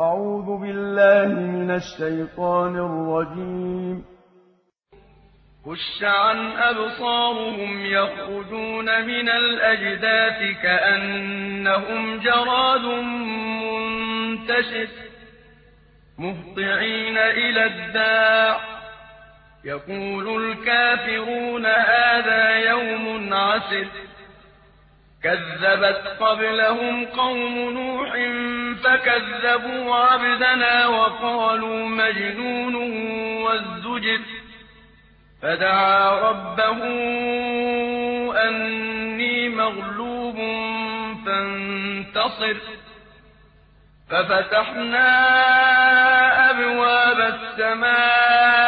أعوذ بالله من الشيطان الرجيم. خش عن أبصارهم يخرجون من الأجداث كأنهم جراد منتشر مهطعين إلى الداع. يقول الكافرون هذا يوم عسر. كذبت قبلهم قوم نوح فكذبوا عبدنا وقالوا مجنون وازدجر فدعا ربه أني مغلوب فانتصر ففتحنا أبواب السماء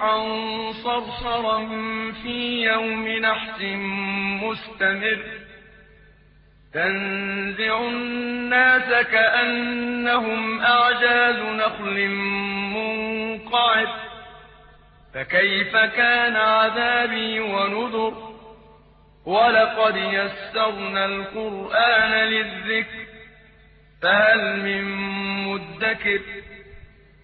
ريحا صرصرا في يوم نحس مستمر. تنزع الناس كأنهم أعجاز نخل منقعر. فكيف كان عذابي ونذر؟ ولقد يسرنا القرآن للذكر فهل من مدكر؟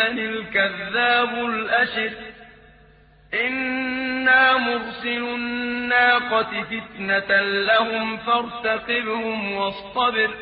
مَّنِ الْكَذَّابُ الْأَشِرُ. إِنَّا مُرْسِلُو النَّاقَةِ فِتْنَةً لَّهُمْ فَارْتَقِبْهُمْ وَاصْطَبِرْ.